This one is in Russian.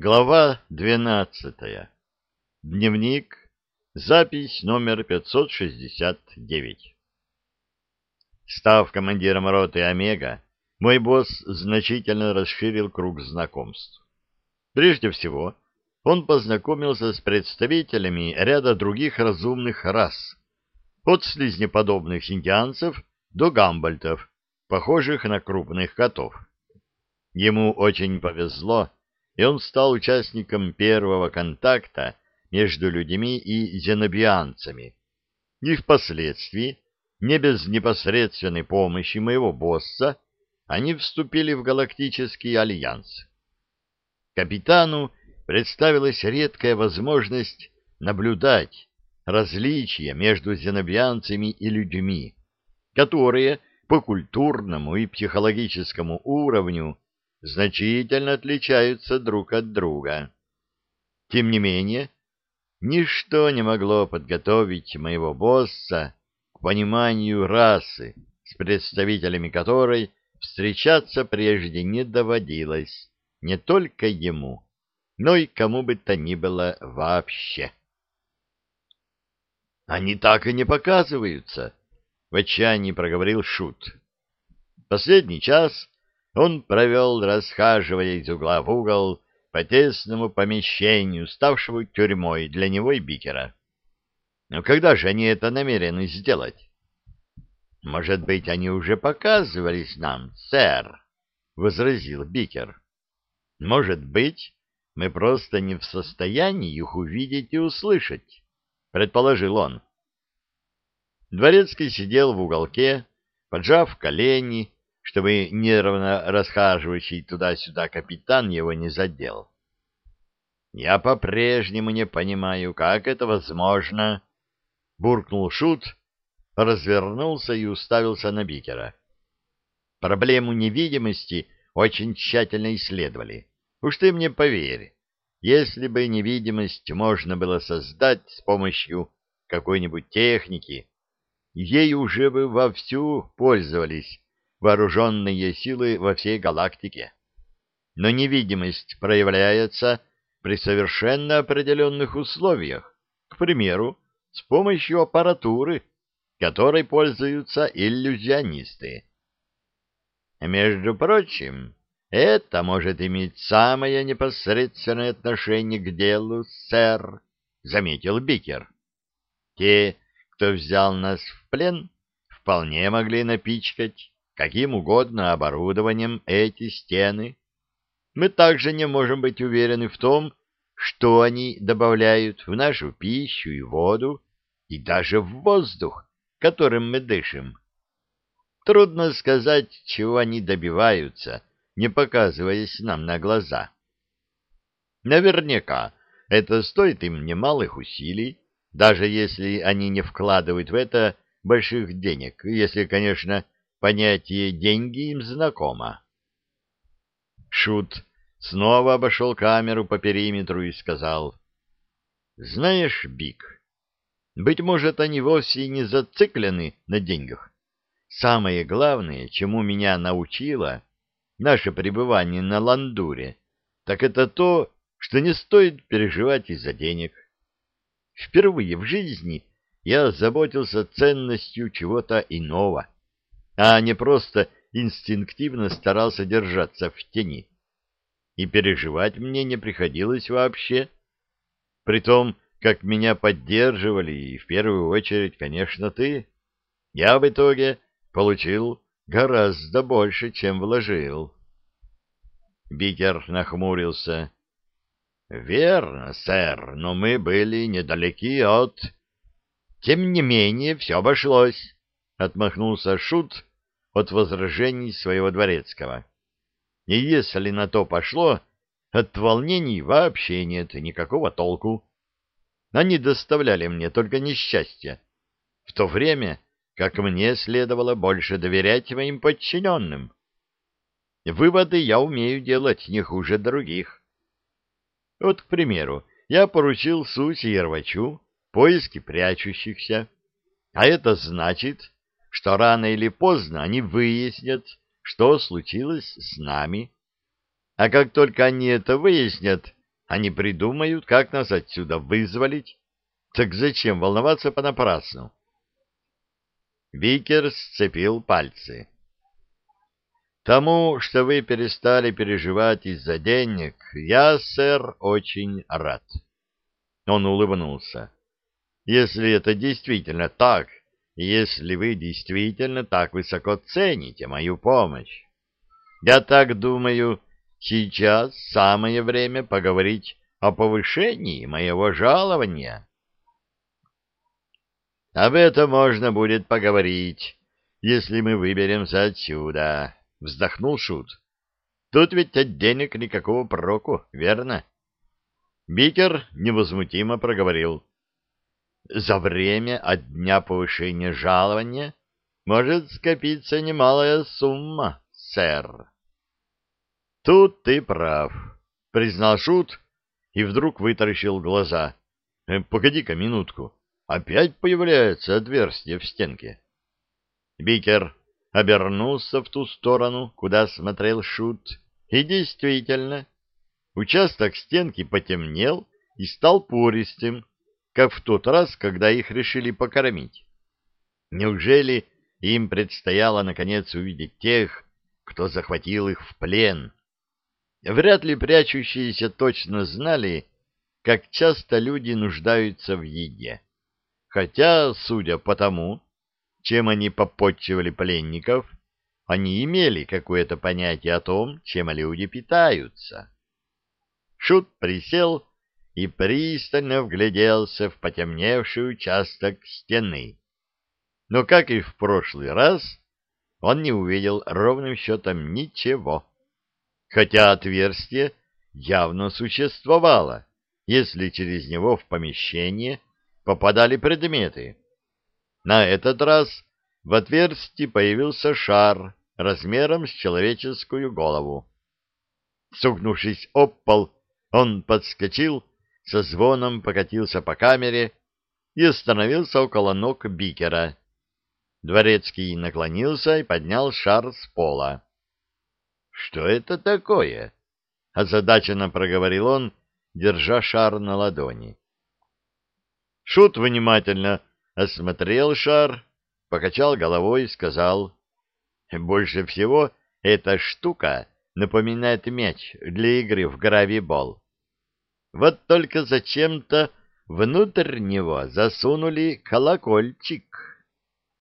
Глава двенадцатая. Дневник. Запись номер 569. Став командиром роты «Омега», мой босс значительно расширил круг знакомств. Прежде всего, он познакомился с представителями ряда других разумных рас, от слизнеподобных синтианцев до гамбальтов, похожих на крупных котов. Ему очень повезло, и он стал участником первого контакта между людьми и зенобианцами. И впоследствии, не без непосредственной помощи моего босса, они вступили в галактический альянс. Капитану представилась редкая возможность наблюдать различия между зенобианцами и людьми, которые по культурному и психологическому уровню значительно отличаются друг от друга. Тем не менее, ничто не могло подготовить моего босса к пониманию расы, с представителями которой встречаться прежде не доводилось не только ему, но и кому бы то ни было вообще. «Они так и не показываются», — в отчаянии проговорил Шут. Последний час он провел, расхаживая из угла в угол, по тесному помещению, ставшему тюрьмой для него и Бикера. Но когда же они это намерены сделать? — Может быть, они уже показывались нам, сэр, — возразил Бикер. — Может быть, мы просто не в состоянии их увидеть и услышать, — предположил он. Дворецкий сидел в уголке, поджав колени, чтобы нервно расхаживающий туда-сюда капитан его не задел. «Я по-прежнему не понимаю, как это возможно», — буркнул Шут, развернулся и уставился на Бикера. Проблему невидимости очень тщательно исследовали. Уж ты мне поверь, если бы невидимость можно было создать с помощью какой-нибудь техники, ей уже бы вовсю пользовались вооруженные силы во всей галактике. Но невидимость проявляется при совершенно определенных условиях, к примеру, с помощью аппаратуры, которой пользуются иллюзионисты. Между прочим, это может иметь самое непосредственное отношение к делу, сэр, — заметил Бикер. Те, кто взял нас в плен, вполне могли напичкать каким угодно оборудованием эти стены. Мы также не можем быть уверены в том, что они добавляют в нашу пищу и воду, и даже в воздух, которым мы дышим. Трудно сказать, чего они добиваются, не показываясь нам на глаза. Наверняка это стоит им немалых усилий, даже если они не вкладывают в это больших денег, если, конечно, понятие «деньги» им знакомо. Шут снова обошел камеру по периметру и сказал, «Знаешь, Бик, быть может, они вовсе не зациклены на деньгах. Самое главное, чему меня научило наше пребывание на Ландуре, так это то, что не стоит переживать из-за денег. Впервые в жизни я заботился ценностью чего-то иного» а не просто инстинктивно старался держаться в тени. И переживать мне не приходилось вообще. При том, как меня поддерживали, и в первую очередь, конечно, ты. Я в итоге получил гораздо больше, чем вложил. Бикер нахмурился. — Верно, сэр, но мы были недалеки от... — Тем не менее, все обошлось, — отмахнулся Шут, от возражений своего дворецкого. И если на то пошло, от волнений вообще нет никакого толку. Они доставляли мне только несчастье, в то время как мне следовало больше доверять моим подчиненным. Выводы я умею делать не хуже других. Вот, к примеру, я поручил Суси и Рвачу поиски прячущихся, а это значит, что рано или поздно они выяснят, что случилось с нами. А как только они это выяснят, Они придумают, как нас отсюда вызволить. Так зачем волноваться понапрасну? Викер сцепил пальцы. Тому, что вы перестали переживать из-за денег, я, сэр, очень рад. Он улыбнулся. Если это действительно так, если вы действительно так высоко цените мою помощь, я так думаю, сейчас самое время поговорить о повышении моего жалования. Об этом можно будет поговорить, если мы выберемся отсюда, — вздохнул Шут. Тут ведь от денег никакого проку, верно? Бикер невозмутимо проговорил. За время от дня повышения жалования может скопиться немалая сумма, сэр. Тут ты прав, — признал Шут и вдруг вытаращил глаза. «Э, — Погоди-ка минутку. Опять появляется отверстие в стенке. Бикер обернулся в ту сторону, куда смотрел Шут, и действительно, участок стенки потемнел и стал пористым, как в тот раз, когда их решили покормить. Неужели им предстояло, наконец, увидеть тех, кто захватил их в плен? Вряд ли прячущиеся точно знали, как часто люди нуждаются в еде. Хотя, судя по тому, чем они попотчевали пленников, они имели какое-то понятие о том, чем люди питаются. Шут присел и пристально вгляделся в потемневший участок стены. Но, как и в прошлый раз, он не увидел ровным счетом ничего, хотя отверстие явно существовало, если через него в помещение попадали предметы. На этот раз в отверстии появился шар размером с человеческую голову. Согнувшись об пол, он подскочил, со звоном покатился по камере и остановился около ног Бикера. Дворецкий наклонился и поднял шар с пола. — Что это такое? — озадаченно проговорил он, держа шар на ладони. Шут внимательно осмотрел шар, покачал головой и сказал, «Больше всего эта штука напоминает мяч для игры в гравибол. Вот только зачем-то внутрь него засунули колокольчик.